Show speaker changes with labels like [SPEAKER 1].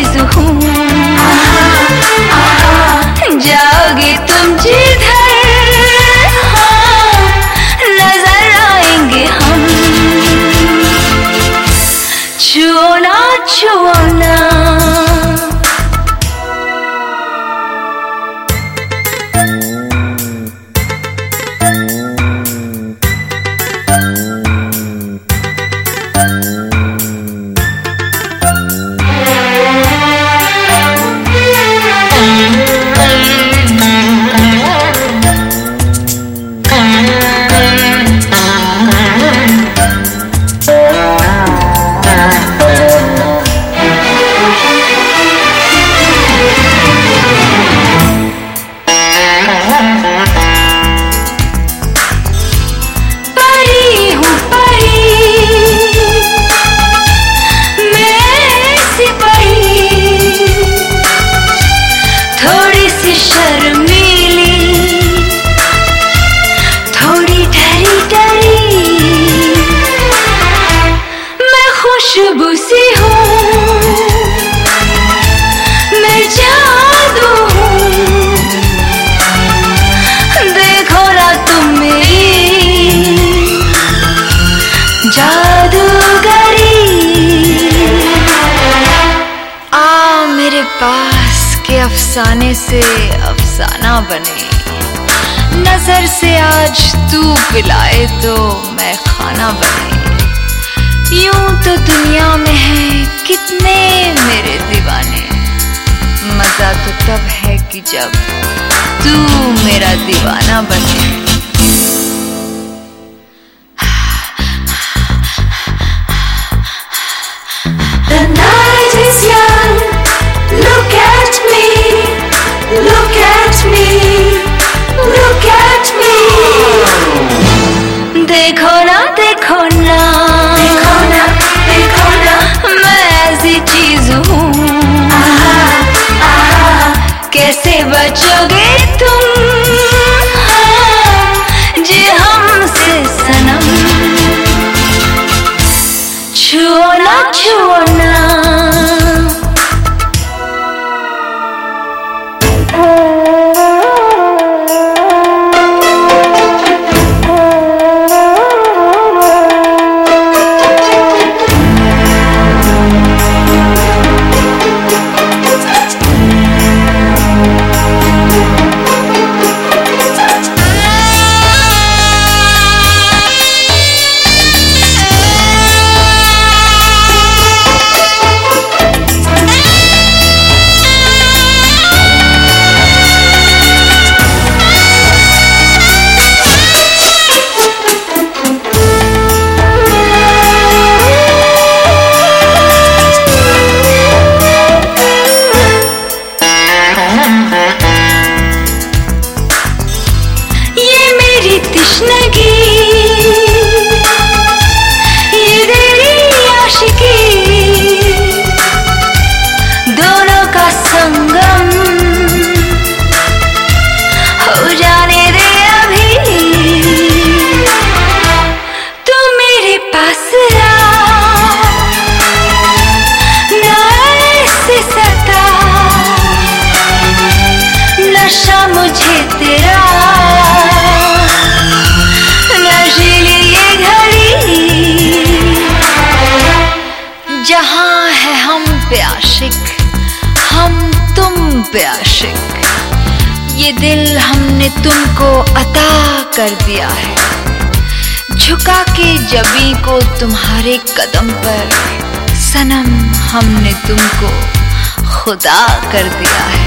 [SPEAKER 1] ऐसी चीज़ हूँ। जाओगे तुम जिधर। हाँ, नज़र आएँगे हम। छुओ ना अफसाने से अफसाना बने। नज़र से आज तू पिलाए तो मैं खाना बने। यूँ तो दुनिया में है कितने मेरे दीवाने। मज़ा तो तब है कि जब तू मेरा दीवाना बने। कैसे बचोगे। पे आशिक ये दिल हमने तुमको अता कर दिया है। झुका के जबी को तुम्हारे कदम पर। सनम हमने तुमको खुदा कर दिया है।